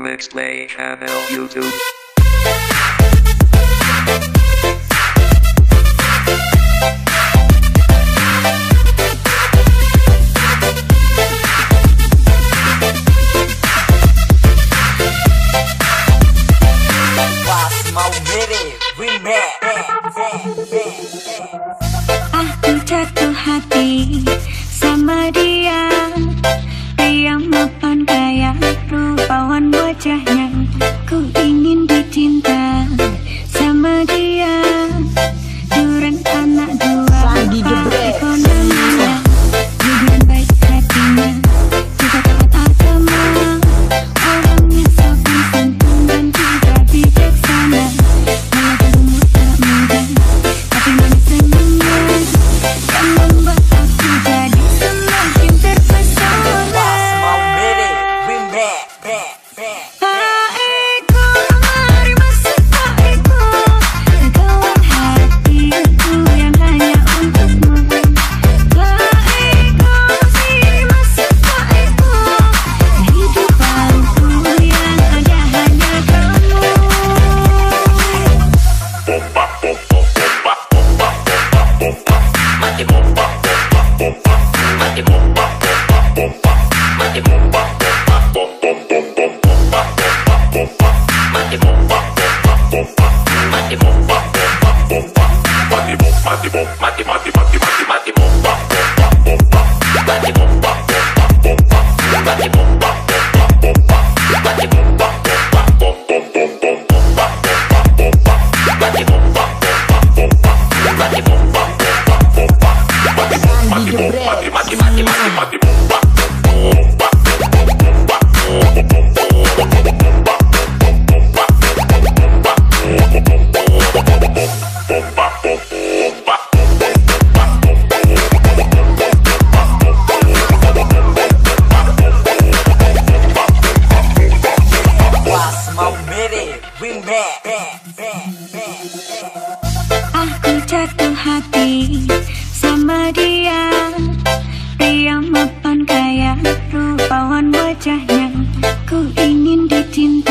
Let's Play Channel YouTube. wajahnya Ku ingin dicintai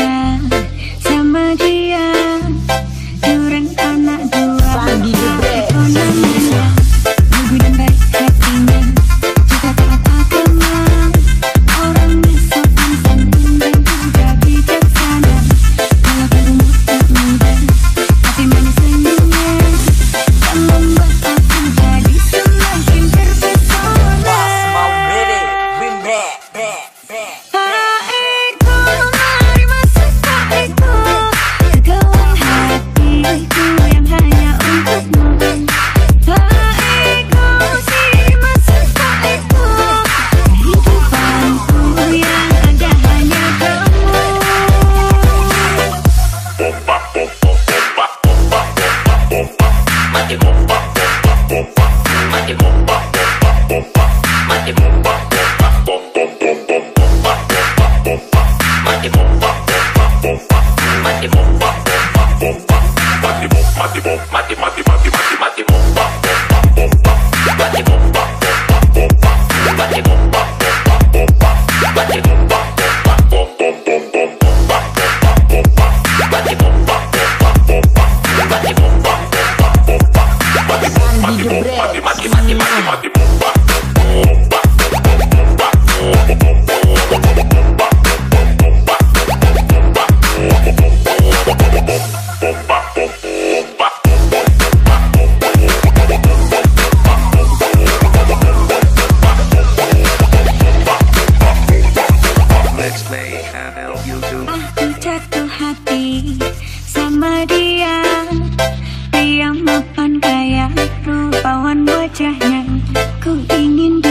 percayakan Ku ingin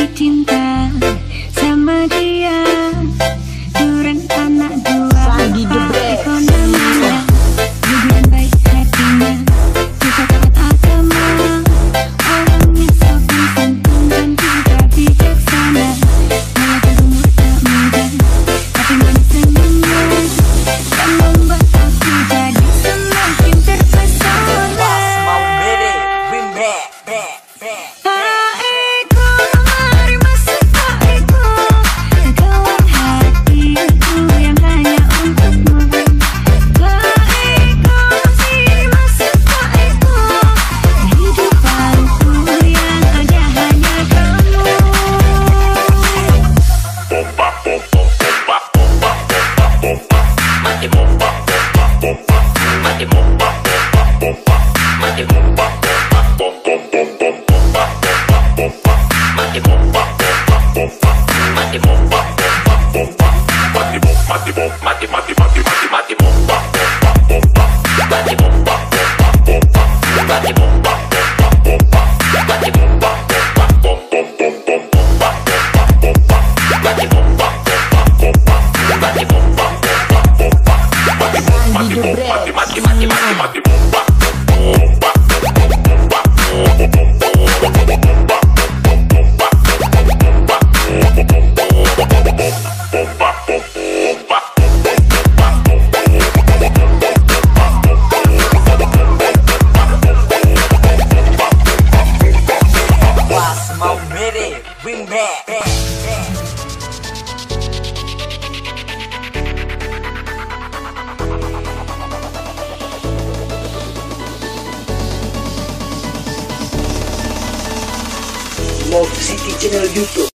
Channel YouTube.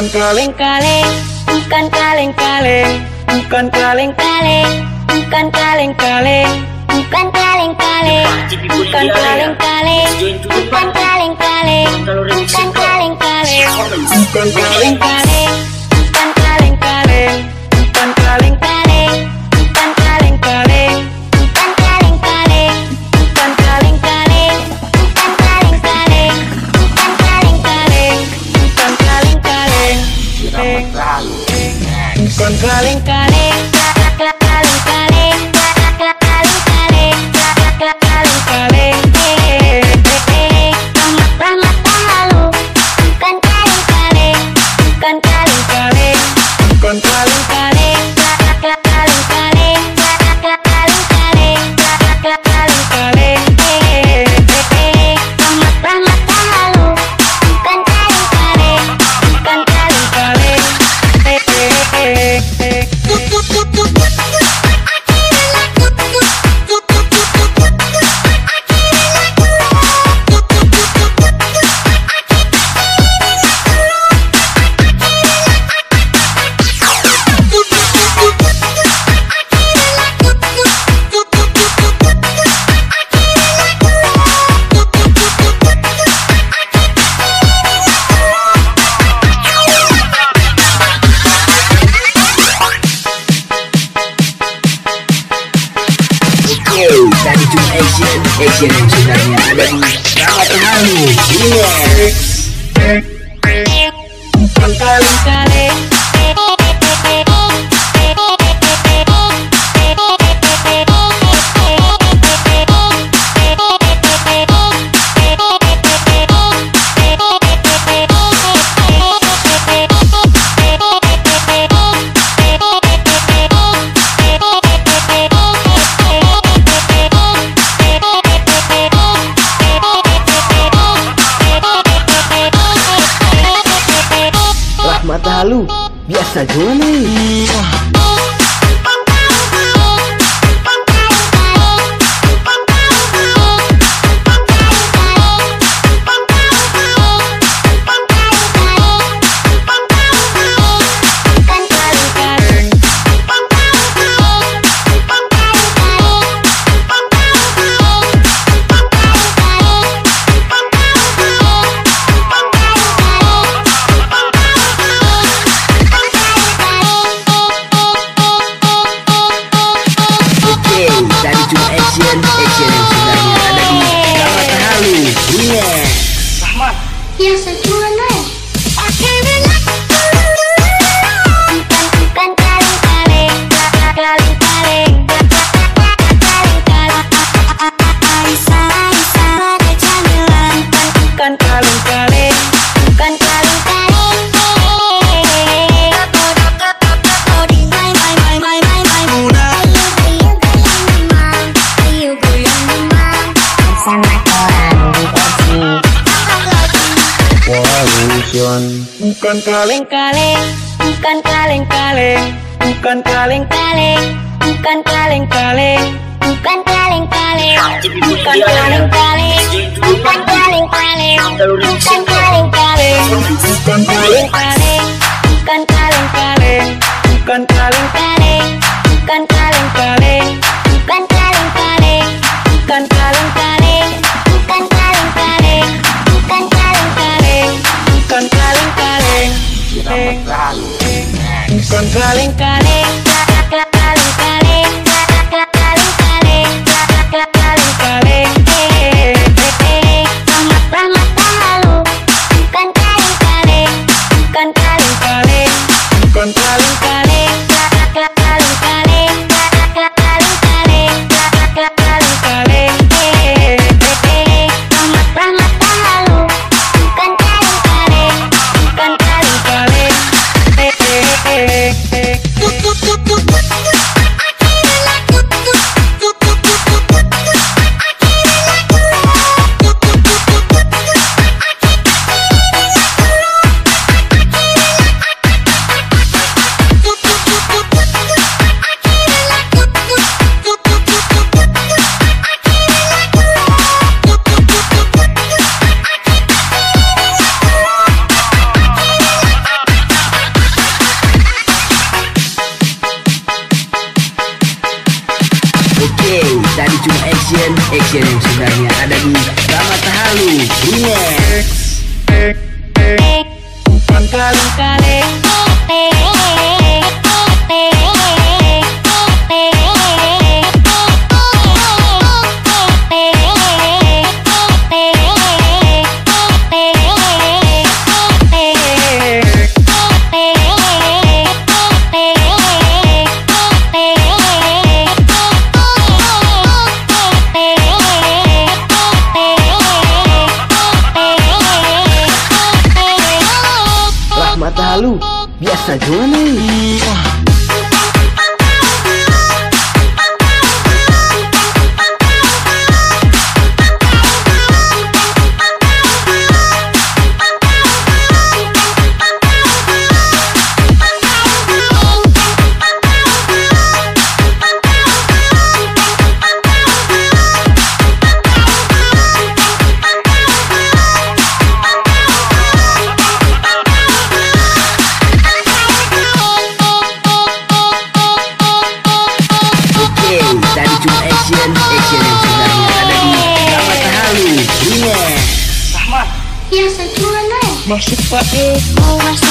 Bukan kaleng-kaleng. Bukan kaleng-kaleng. Bukan kaleng-kaleng Bukan kaleng-kaleng. Bukan kaleng-kaleng. Bukan kaleng-kaleng. Bukan kaleng-kaleng. Bukan kaleng-kaleng. Bukan kaleng-kaleng Bukan Con calentaré, con. Yeah. Salut Bukan kaleng-kaleng Bukan kaleng-kaleng. Bukan kaleng-kaleng Bukan kaleng-kaleng. Bukan kaleng-kaleng Bukan kaleng-kaleng. Bukan kaleng-kaleng Bukan kaleng-kaleng. Bukan kaleng-kaleng Bukan kaleng-kaleng. Bukan kaleng-kaleng Bukan kaleng-kaleng. Bukan kaleng-kaleng Alencar Tadi cuma action Action yang sebenarnya ada di Rama Tahalu Rumah Bukan Kali-kali Halu biasa juga nih She for it. Oh,